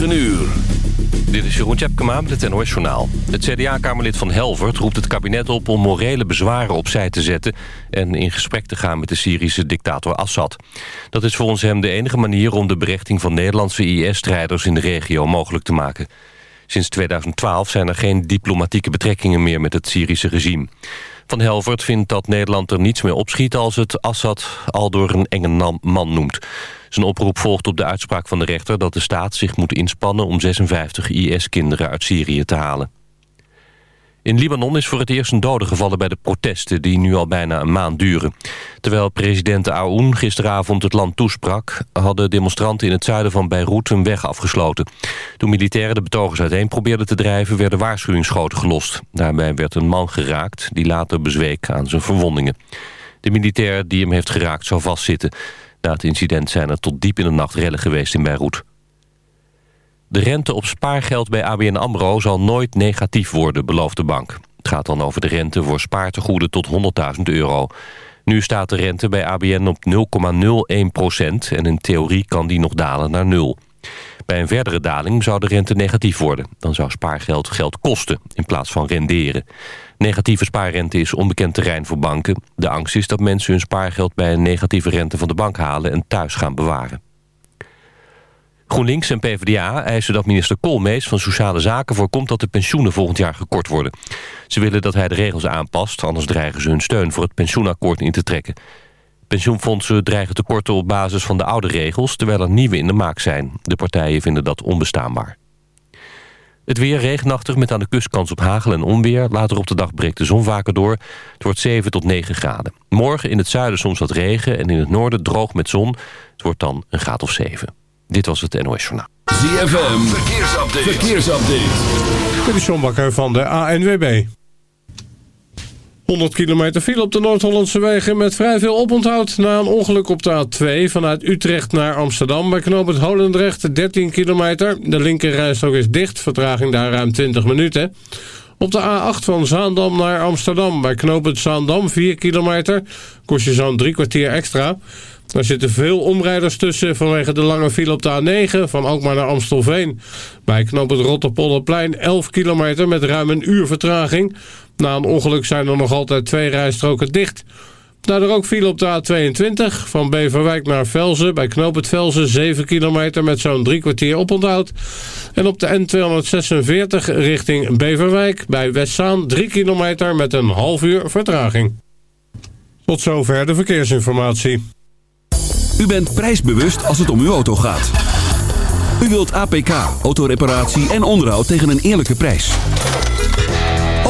9 uur. Dit is Jeroen Tjepkema met het NOS Journaal. Het CDA-kamerlid van Helvert roept het kabinet op om morele bezwaren opzij te zetten... en in gesprek te gaan met de Syrische dictator Assad. Dat is volgens hem de enige manier om de berechting van Nederlandse IS-strijders in de regio mogelijk te maken. Sinds 2012 zijn er geen diplomatieke betrekkingen meer met het Syrische regime. Van Helvert vindt dat Nederland er niets meer opschiet als het Assad al door een enge man noemt. Zijn oproep volgt op de uitspraak van de rechter dat de staat zich moet inspannen om 56 IS-kinderen uit Syrië te halen. In Libanon is voor het eerst een dode gevallen bij de protesten... die nu al bijna een maand duren. Terwijl president Aoun gisteravond het land toesprak... hadden demonstranten in het zuiden van Beirut een weg afgesloten. Toen militairen de betogers uiteen probeerden te drijven... werden waarschuwingsschoten gelost. Daarbij werd een man geraakt die later bezweek aan zijn verwondingen. De militair die hem heeft geraakt zou vastzitten. Na het incident zijn er tot diep in de nacht rellen geweest in Beirut. De rente op spaargeld bij ABN AMRO zal nooit negatief worden, belooft de bank. Het gaat dan over de rente voor spaartegoeden tot 100.000 euro. Nu staat de rente bij ABN op 0,01 procent... en in theorie kan die nog dalen naar nul. Bij een verdere daling zou de rente negatief worden. Dan zou spaargeld geld kosten in plaats van renderen. Negatieve spaarrente is onbekend terrein voor banken. De angst is dat mensen hun spaargeld bij een negatieve rente van de bank halen... en thuis gaan bewaren. GroenLinks en PvdA eisen dat minister Koolmees van Sociale Zaken voorkomt dat de pensioenen volgend jaar gekort worden. Ze willen dat hij de regels aanpast, anders dreigen ze hun steun voor het pensioenakkoord in te trekken. Pensioenfondsen dreigen tekorten op basis van de oude regels, terwijl er nieuwe in de maak zijn. De partijen vinden dat onbestaanbaar. Het weer regenachtig met aan de kust kans op hagel en onweer. Later op de dag breekt de zon vaker door. Het wordt 7 tot 9 graden. Morgen in het zuiden soms wat regen en in het noorden droog met zon. Het wordt dan een graad of 7. Dit was het NOS Journaal. ZFM, verkeersupdate. verkeersupdate. Dit is John Bakker van de ANWB. 100 kilometer file op de Noord-Hollandse wegen met vrij veel oponthoud... na een ongeluk op de A2 vanuit Utrecht naar Amsterdam... bij knooppunt Holendrecht 13 kilometer. De linkerrijstrook is dicht, vertraging daar ruim 20 minuten. Op de A8 van Zaandam naar Amsterdam bij knooppunt Zaandam 4 kilometer... kost je zo'n drie kwartier extra... Er zitten veel omrijders tussen vanwege de lange file op de A9 van Alkmaar naar Amstelveen. Bij knoop het Rotterpolderplein 11 kilometer met ruim een uur vertraging. Na een ongeluk zijn er nog altijd twee rijstroken dicht. Daardoor ook file op de A22 van Beverwijk naar Velzen. Bij knoop het Velzen 7 kilometer met zo'n drie kwartier oponthoud. En op de N246 richting Beverwijk bij Westzaan 3 kilometer met een half uur vertraging. Tot zover de verkeersinformatie. U bent prijsbewust als het om uw auto gaat. U wilt APK, autoreparatie en onderhoud tegen een eerlijke prijs.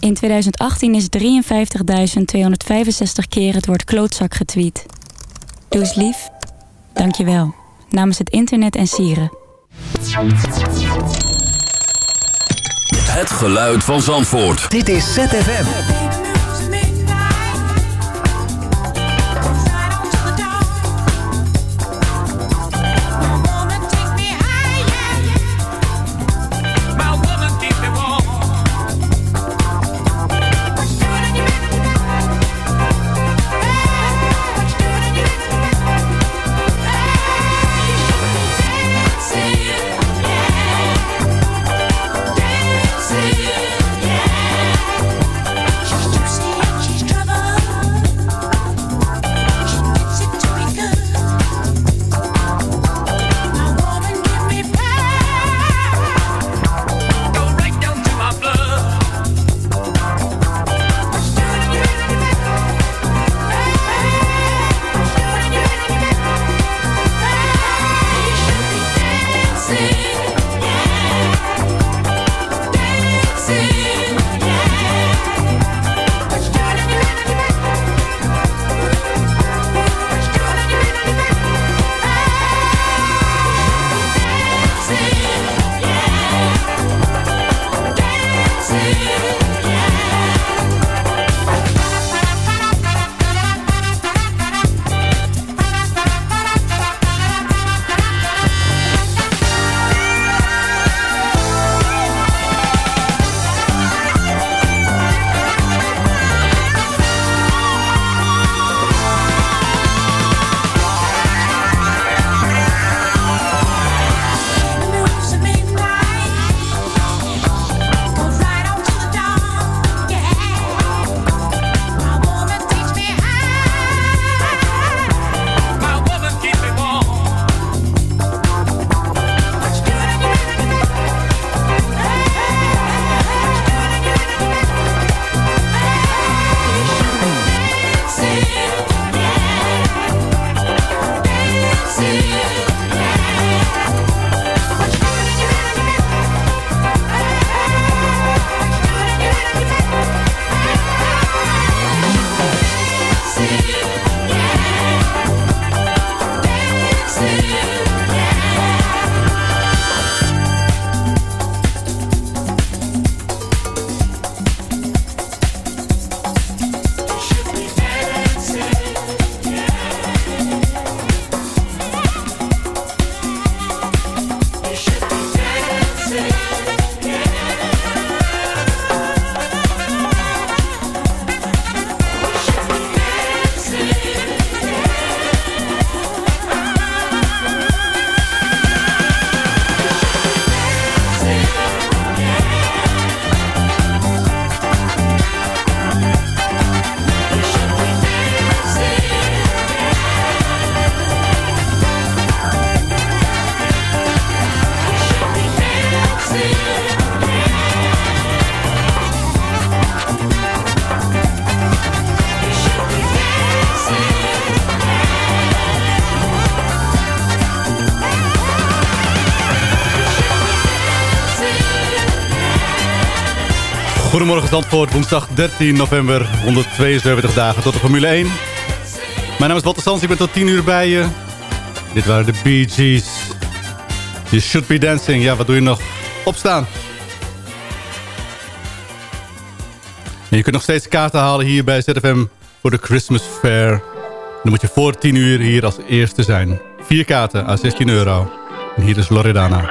In 2018 is 53.265 keer het woord klootzak getweet. Doe eens lief. Dank je wel. Namens het internet en sieren. Het geluid van Zandvoort. Dit is ZFM. Goedemorgen Zandvoort, woensdag 13 november, 172 dagen tot de Formule 1. Mijn naam is Walter Sans, ik ben tot 10 uur bij je. Dit waren de Bee Gees. You should be dancing. Ja, wat doe je nog? Opstaan. Je kunt nog steeds kaarten halen hier bij ZFM voor de Christmas Fair. Dan moet je voor 10 uur hier als eerste zijn. Vier kaarten aan 16 euro. En hier is Loredana.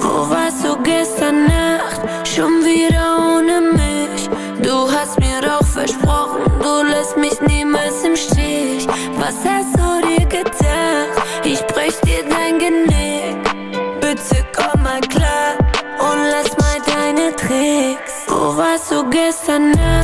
Wo warst du gestern Nacht? Schon wieder ohne mich. Du hast mir auch versprochen, du lässt mich niemals im Stich. Was hast du dir gedacht? Ich brech dir dein Genick. Bitte komm mal klar und lass mal deine Tricks. Wo warst du gestern Nacht?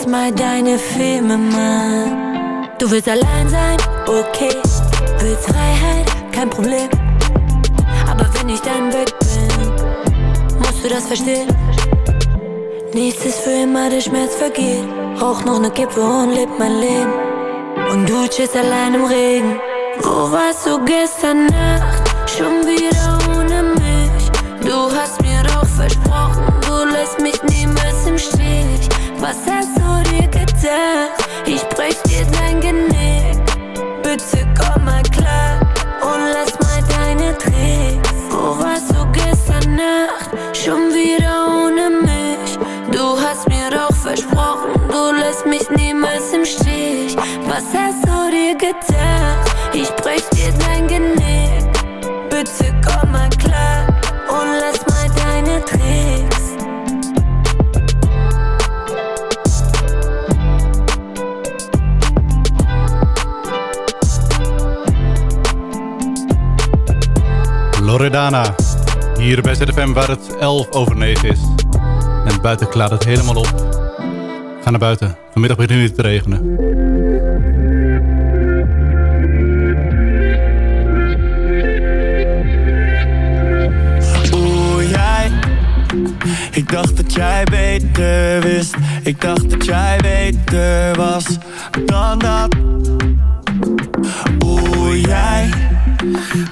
Lass mal deine Filme machen. Du willst allein sein, okay. Willst Freiheit, kein Problem. Aber wenn ich dann weg bin, musst du das verstehen. Nichts ist für immer, der Schmerz vergeht. Rauch noch ne Kippe und leb mein Leben. Und du chillst allein im Regen. Wo warst du gestern Nacht? Schon wieder Hier bij ZFM waar het 11 over 9 is. En buiten klaart het helemaal op. Ga naar buiten. Vanmiddag begint het te regenen. Oeh, jij. Ik dacht dat jij beter wist. Ik dacht dat jij beter was dan dat. Oeh, jij.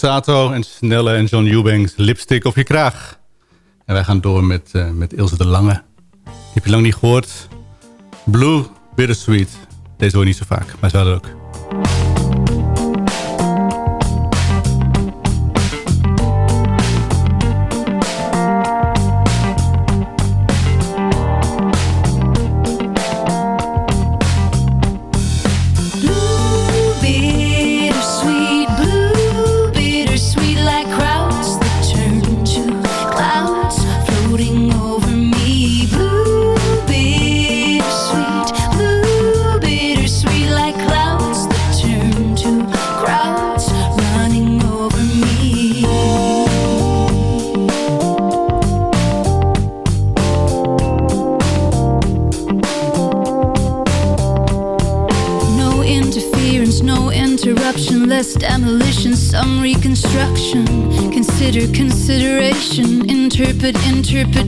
Borsato en Snelle en John Eubanks. Lipstick op je kraag. En wij gaan door met, eh, met Ilse de Lange. Die heb je lang niet gehoord. Blue Bittersweet. Deze hoor je niet zo vaak, maar is wel leuk.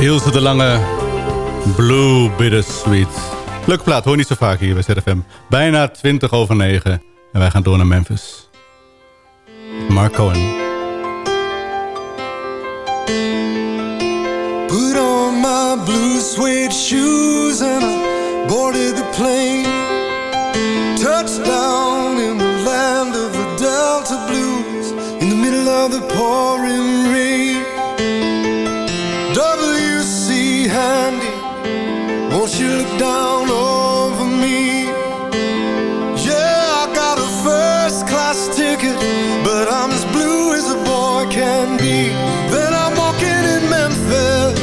Ilse de Lange, Blue Bittersweet. Leuke plaat, hoor niet zo vaak hier bij ZFM. Bijna 20 over 9. En wij gaan door naar Memphis. Mark Cohen. Put on my blue suede shoes and I boarded the plane. Touchdown in the land of the Delta Blues. In the middle of the pouring rain. Handy, won't you look down over me? Yeah, I got a first class ticket, but I'm as blue as a boy can be. Then I'm walking in Memphis,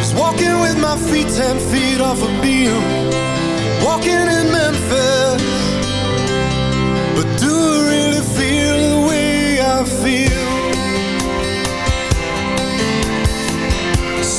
just walking with my feet ten feet off a beam. Walking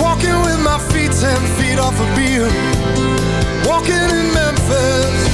Walking with my feet ten feet off a beam. Walking in Memphis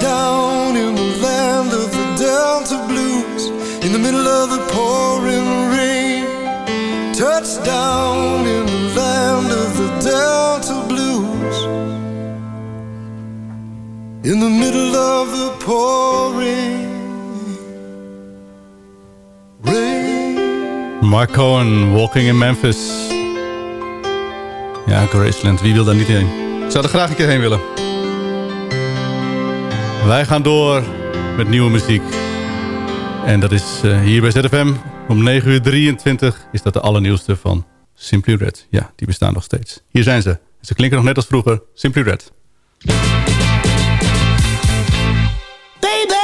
Touchdown in the land of the Delta Blues in the middle of the pouring rain. Touchdown in the land of the Delta Blues in the middle of the pouring rain. Mark Cohen, Walking in Memphis. Ja, Graceland, wie wil daar niet heen? Ik zou er graag een keer heen willen. Wij gaan door met nieuwe muziek. En dat is eh, hier bij ZFM. Om 9 uur 23 is dat de allernieuwste van Simply Red. Ja, die bestaan nog steeds. Hier zijn ze. Ze klinken nog net als vroeger. Simply Red. Baby,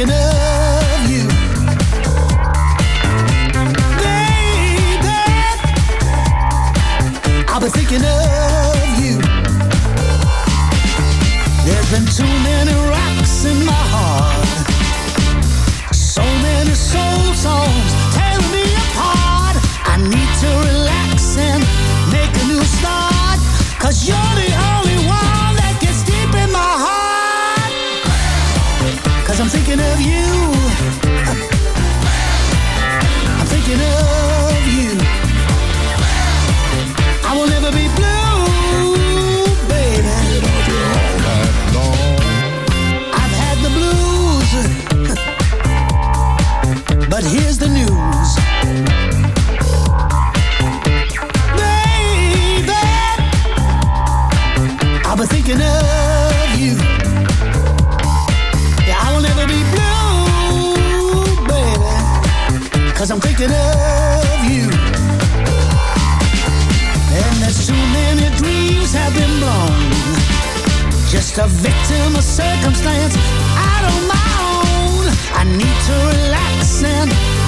waking up. I'm thinking of you. I'm thinking of you. I will never be of you. And there's too many dreams have been blown. Just a victim of circumstance out my own. I need to relax and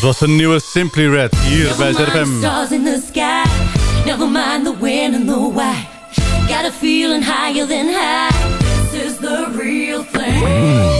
Dat was de nieuwe Simply Red hier Never bij ZFM. Never mind the when and the why. Got a feeling higher than high. This is the real thing. Mm.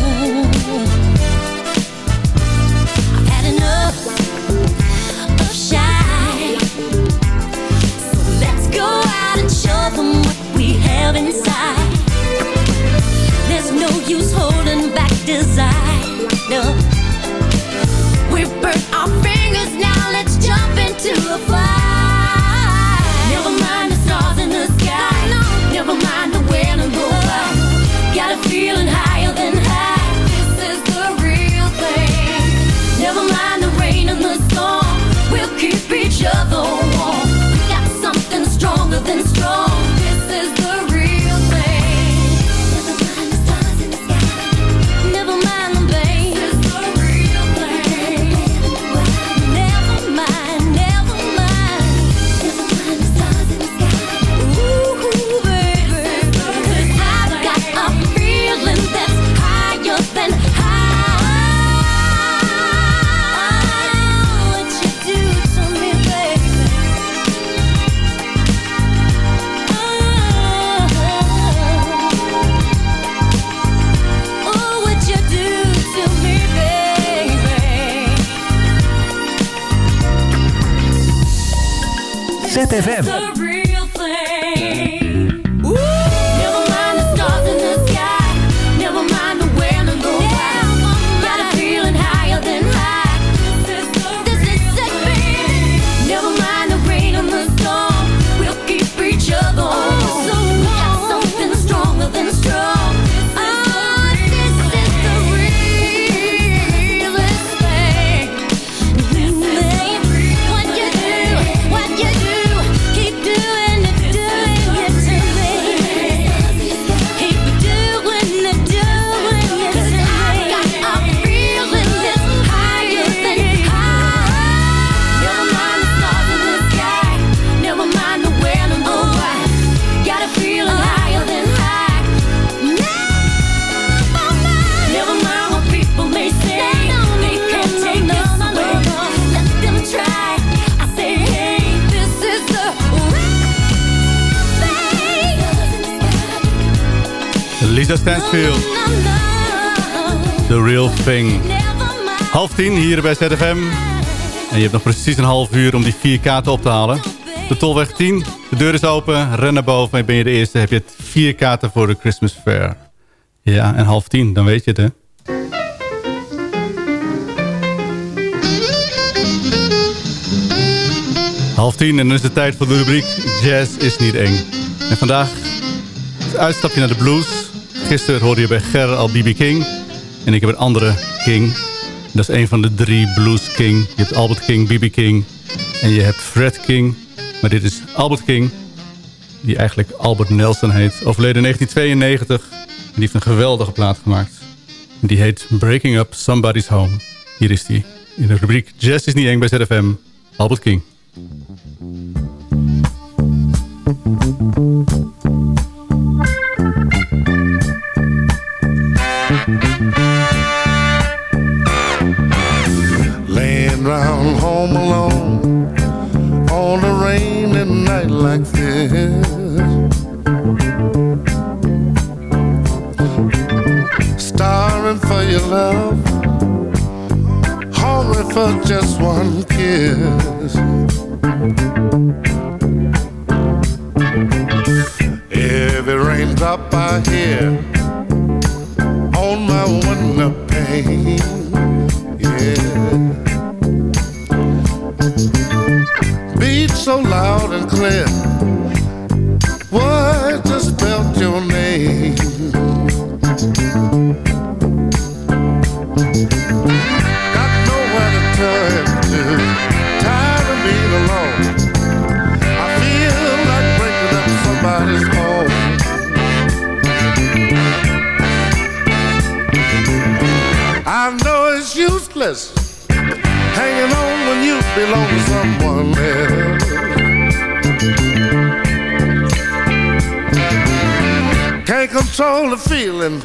desire. ZFM. The Real Thing. Half tien hier bij ZFM. En je hebt nog precies een half uur om die vier kaarten op te halen. De Tolweg 10. De deur is open. Ren naar boven. En ben je de eerste. Heb je vier kaarten voor de Christmas Fair. Ja, en half tien. Dan weet je het, hè. Half tien en dan is het tijd voor de rubriek Jazz is niet eng. En vandaag het uitstapje naar de blues. Gisteren hoorde je bij Ger al B.B. King. En ik heb een andere King. Dat is een van de drie Blues King. Je hebt Albert King, B.B. King en je hebt Fred King. Maar dit is Albert King, die eigenlijk Albert Nelson heet. Overleden in 1992. En die heeft een geweldige plaat gemaakt. Die heet Breaking Up Somebody's Home. Hier is die in de rubriek Jazz is niet eng bij ZFM. Albert King. Like this. Starring for your love, hungry for just one kiss. Every raindrop I hear on my window pane so loud and clear. What just spelled your name? Got nowhere to turn to. Tired of being alone. I feel like breaking up somebody's home. I know it's useless hanging on when you belong to someone else. Can't control the feeling,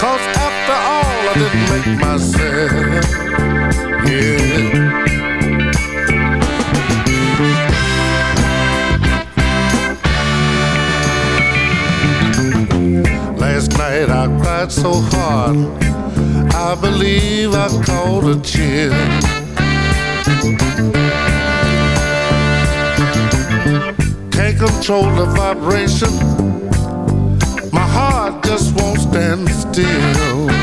cause after all, I didn't make myself. Yeah. Last night I cried so hard. I believe I caught a chill. Control the vibration. My heart just won't stand still.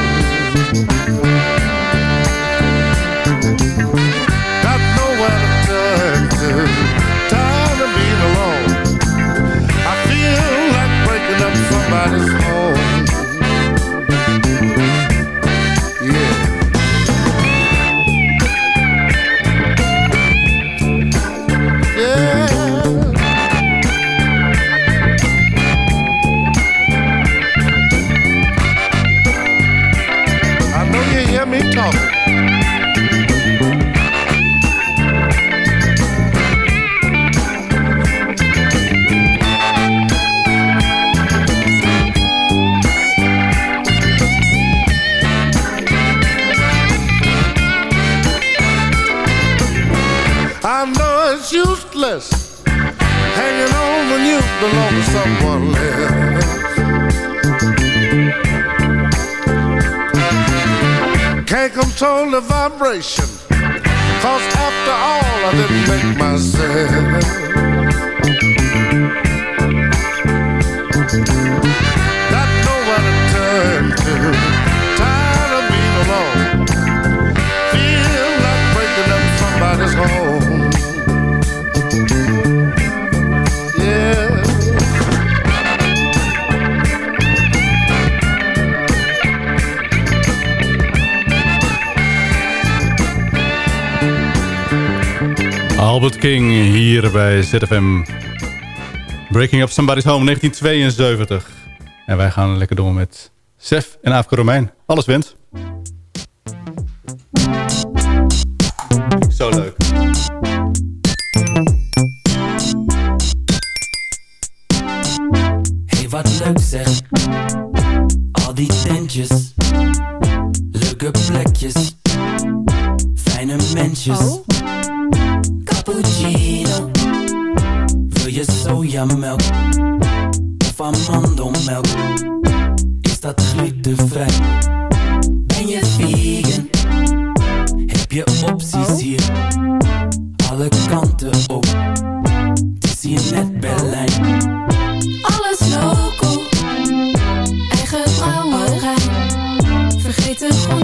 Someone else. Can't control the vibration, Cause after all, I didn't make myself. Albert King hier bij ZFM. Breaking Up Somebody's Home 1972. En wij gaan lekker door met Sef en Afke Romein. Alles wint. Zo leuk.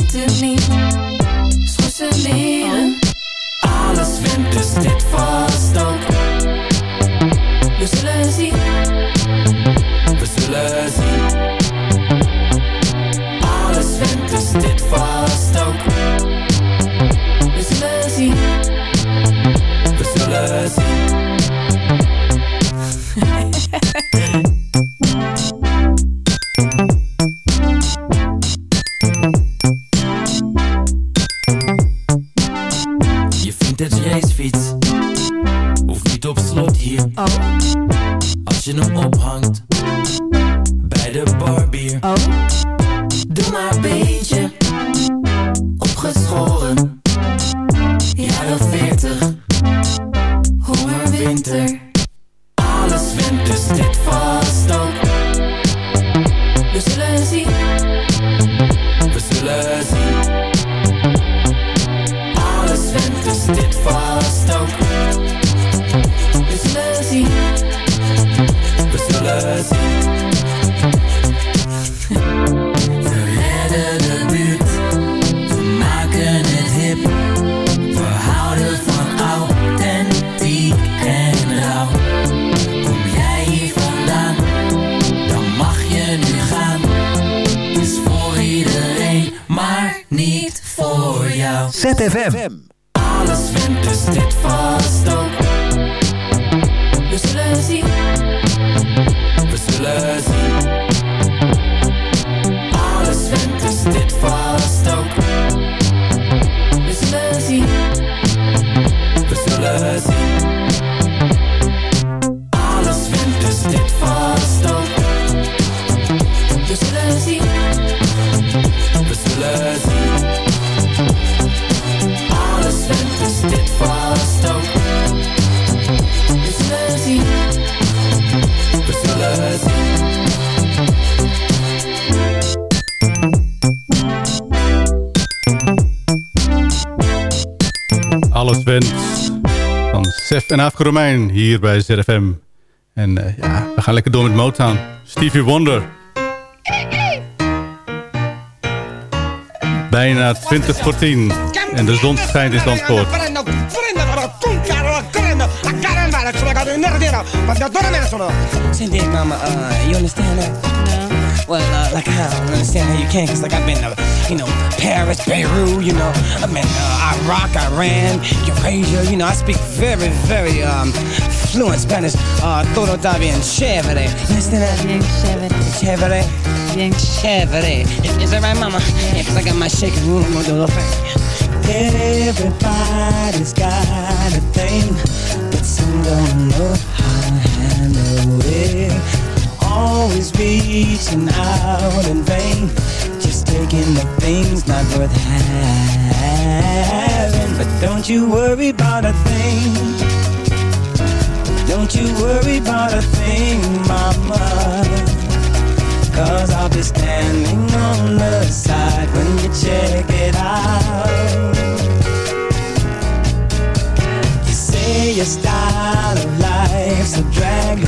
Vergeet de en Afke Romein hier bij ZFM. En eh, ja, we gaan lekker door met Motown. Stevie Wonder. Bijna 20 voor 10. En de zon schijnt in Zandvoort. Cindy, mama, uh, you understand that? Well, uh, like I don't understand how you can, cause like I've been to, you know, Paris, Beirut, you know, I've been uh, Iraq, Iran, Eurasia, you know, I speak very, very um, fluent Spanish. Uh, todo está bien chévere. You understand that? Bien chévere. Chévere. Bien chévere. Is, that right, mama? Yeah, cause I got my shaking room, I'm gonna do a little thing. Everybody's got a thing, but some don't know how to handle it. Always reaching out in vain, just taking the things not worth having. But don't you worry about a thing. Don't you worry about a thing, mama. Cause I'll be standing on the side when you check it out. You say your style of life's a drag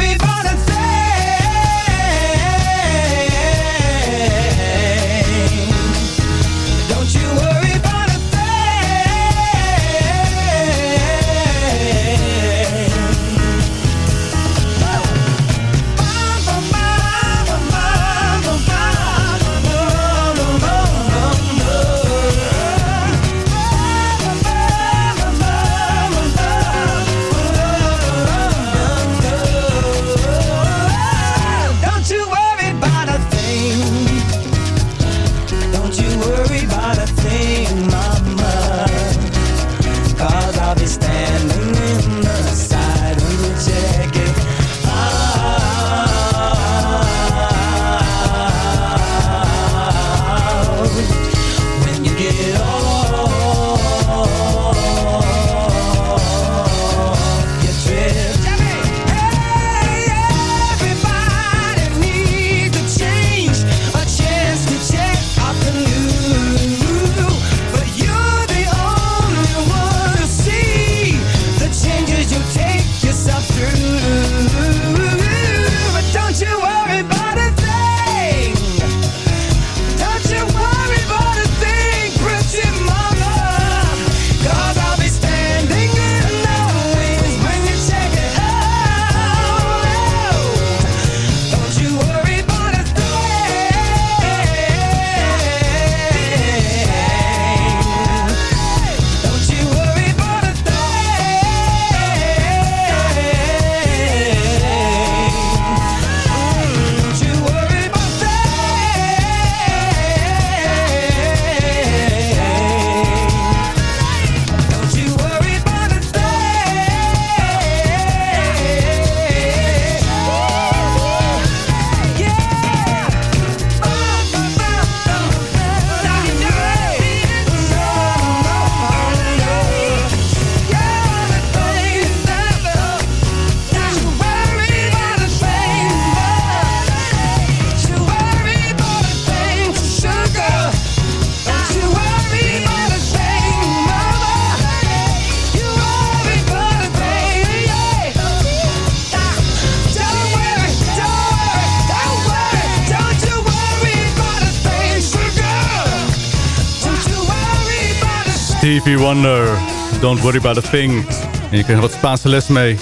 Stevie Wonder, Don't Worry About A Thing. En je krijgt wat Spaanse les mee.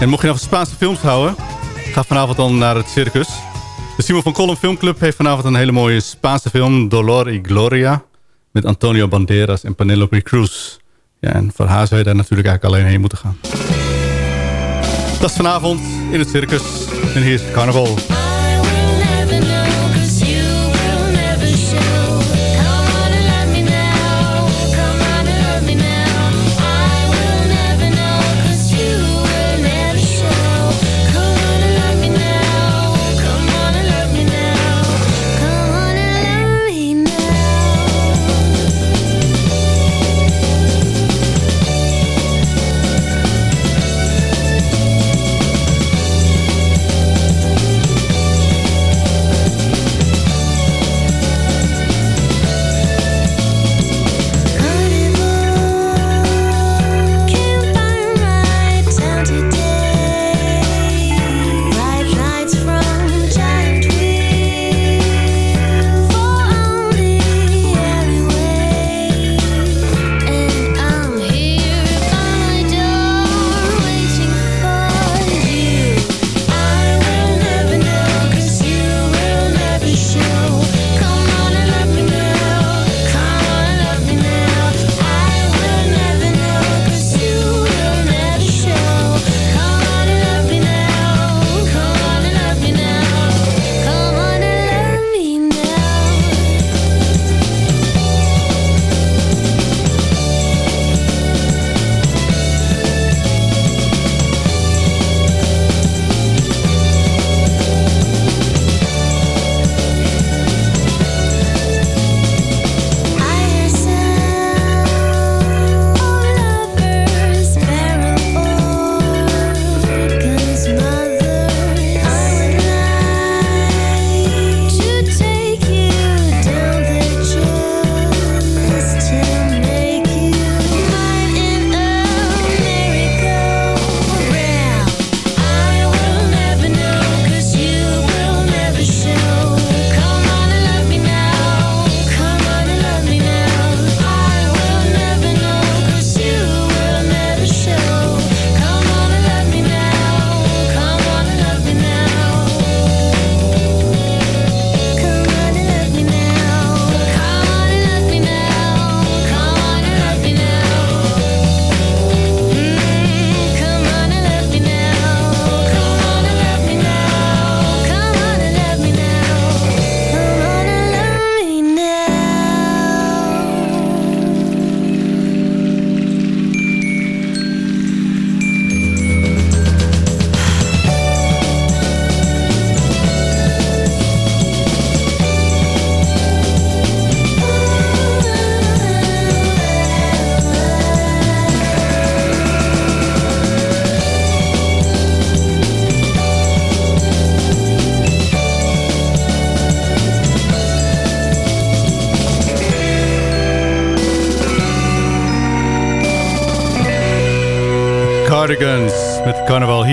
En mocht je nog van Spaanse films houden... ga vanavond dan naar het circus. De Simon van Kolm Filmclub heeft vanavond een hele mooie Spaanse film... Dolor y Gloria. Met Antonio Banderas en Penelope Cruz. Ja, en voor haar zou je daar natuurlijk eigenlijk alleen heen moeten gaan. Dat is vanavond in het circus. En hier is Carnaval.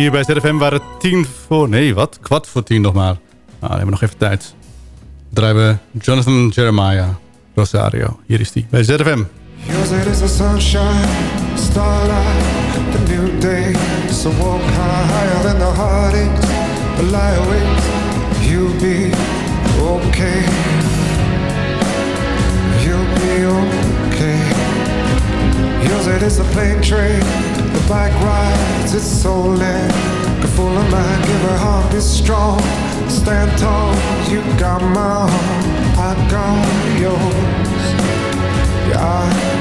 Hier bij ZFM waren tien voor... Nee, wat? Kwart voor tien nog maar. Nou, dan hebben we nog even tijd. Draaien we Jonathan Jeremiah Rosario. Hier is die bij ZFM. Yours it is the sunshine, starlight, the new day. So walk high, higher than the heartaches, the lie awaits. You'll be okay. You'll be okay. Yours it is the plane train, bike rides, it's so lit. A full of mind, give her heart, is strong. Stand tall, you got my heart, I got yours. Yeah, I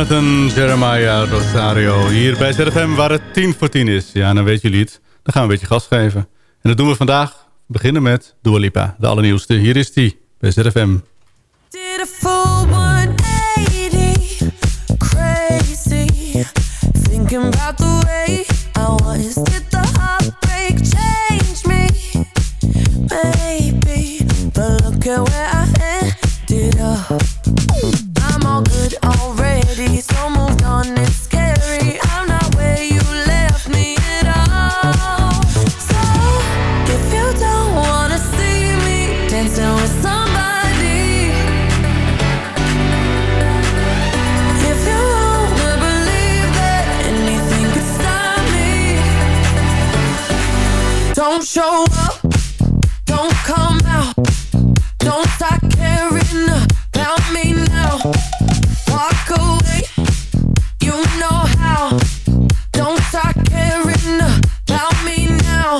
Jonathan Jeremiah Rosario. Hier bij ZFM waar het 10 voor 10 is. Ja, dan weten jullie het. Dan gaan we een beetje gas geven. En dat doen we vandaag. We beginnen met Dua Lipa, de allernieuwste. Hier is die bij ZFM. Did a full 180, crazy. Thinking about the way I was. Did the heartbreak change me? Maybe, but look at where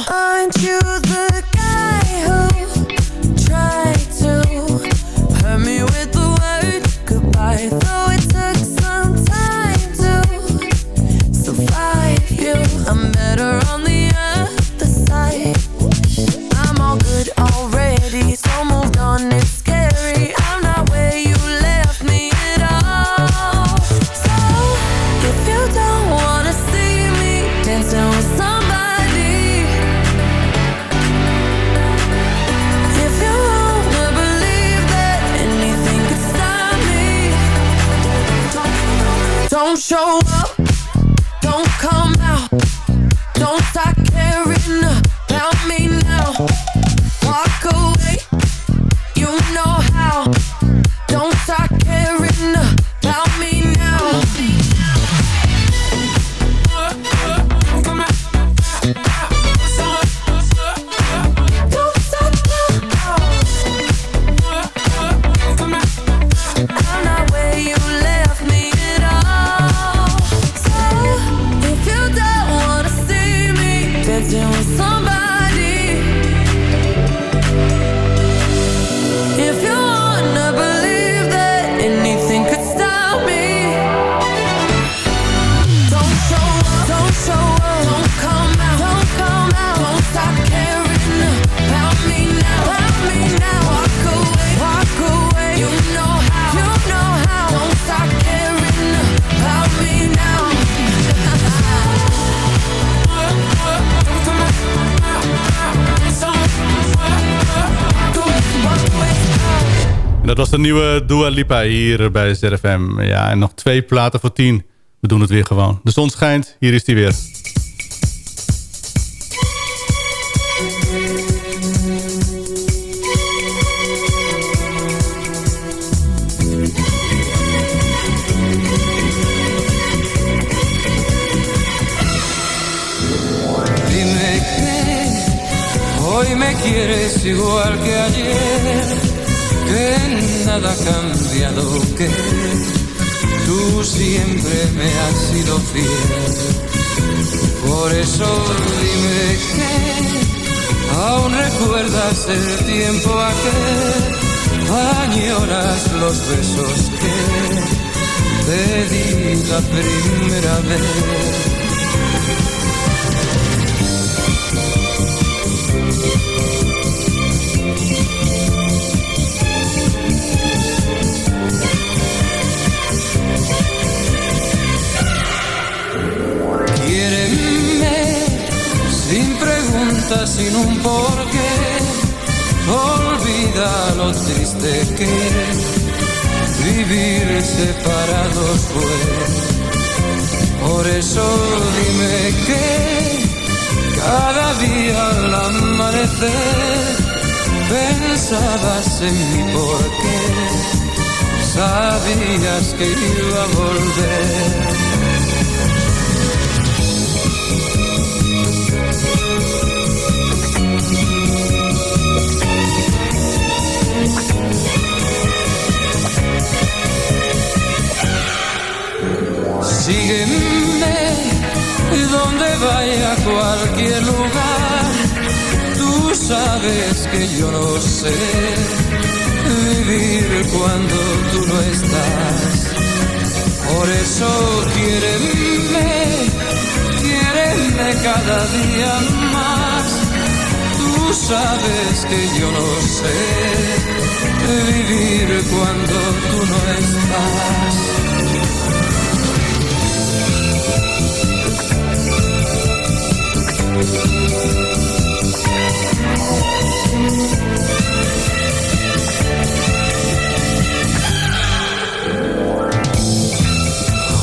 Aren't you the de nieuwe Dua Lipa hier bij ZFM. Ja, en nog twee platen voor tien. We doen het weer gewoon. De zon schijnt, hier is die weer. Hoy me quieres igual que ayer, nada ha cambiado, que tú siempre me has sido fiel. Por eso dime que aún recuerdas el tiempo aquel, añoras los besos que te di la primera vez. Sin un porqué. Olvida lo triste que vivir separados fue. Por eso dime que cada día al amanecer pensabas en mí porque sabías que iba a volver. Cualquier lugar. Tú sabes que yo no sé vivir cuando tú no estás. Por eso quiéreme, quiéreme cada día más. Tú sabes que yo no sé vivir cuando tú no estás.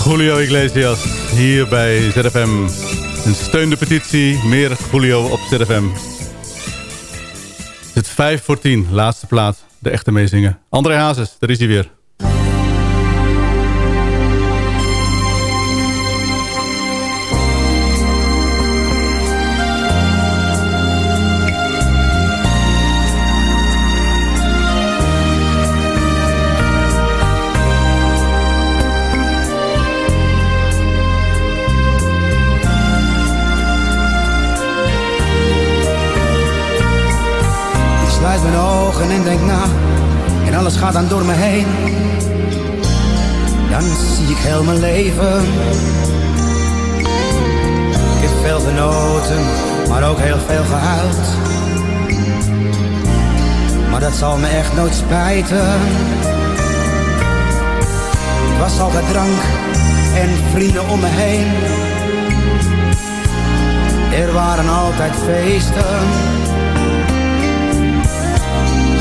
Julio Iglesias hier bij ZFM. Een steun de petitie, meer Julio op ZFM. Het is 5 voor 10, laatste plaat, de echte meezingen. André Hazes, daar is hij weer. En denk na, en alles gaat dan door me heen. Dan zie ik heel mijn leven. Ik heb veel genoten, maar ook heel veel gehuild. Maar dat zal me echt nooit spijten. Het was altijd drank en vrienden om me heen. Er waren altijd feesten.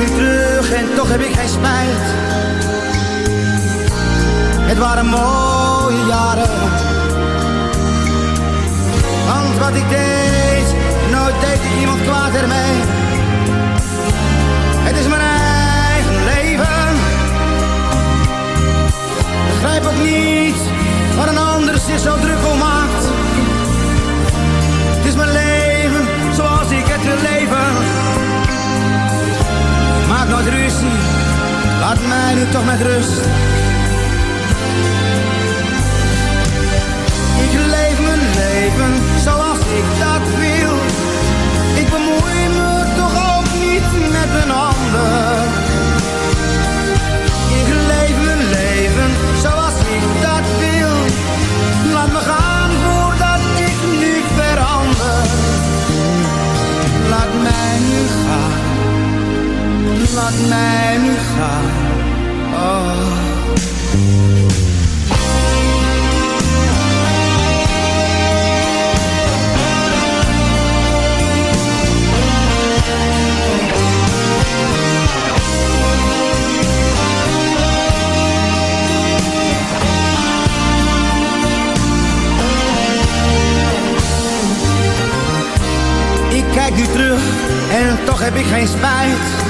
Nu terug en toch heb ik geen spijt. Het waren mooie jaren. Want wat ik deed, nooit deed ik iemand kwaad ermee. Het is mijn eigen leven. Begrijp ook niet waar een ander zich zo druk om maakt. nooit ruzie, laat mij nu toch met rust. Ik leef mijn leven zoals ik dat wil. Ik bemoei me toch ook niet met een ander. Ik leef mijn leven zoals ik dat wil. Laat me gaan voordat ik nu verander. Laat mij nu gaan Oh. Ik kijk nu terug en toch heb ik geen spijt.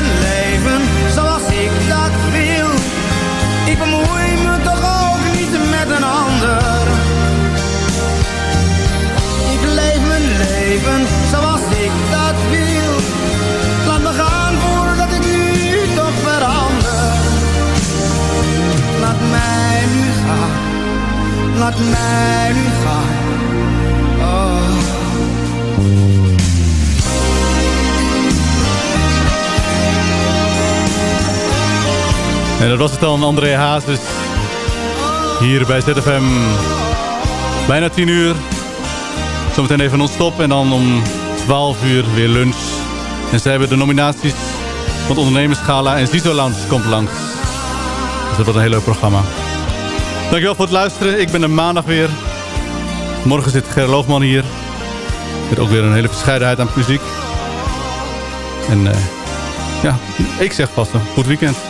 Mijn leven zoals ik dat wil. Ik bemoei me toch ook niet met een ander. Ik leef mijn leven zoals ik dat wil. Laat me gaan voordat ik nu toch verander. Laat mij nu gaan laat mij nu gaan. En dat was het dan, André Hazes. Hier bij ZFM. Bijna 10 uur. Zometeen even non-stop. En dan om 12 uur weer lunch. En zij hebben de nominaties van ondernemerschala. En Lounge komt langs. Dus dat wordt een heel leuk programma. Dankjewel voor het luisteren. Ik ben er maandag weer. Morgen zit Ger Loofman hier. Met ook weer een hele verscheidenheid aan muziek. En uh, ja, ik zeg vast een goed weekend.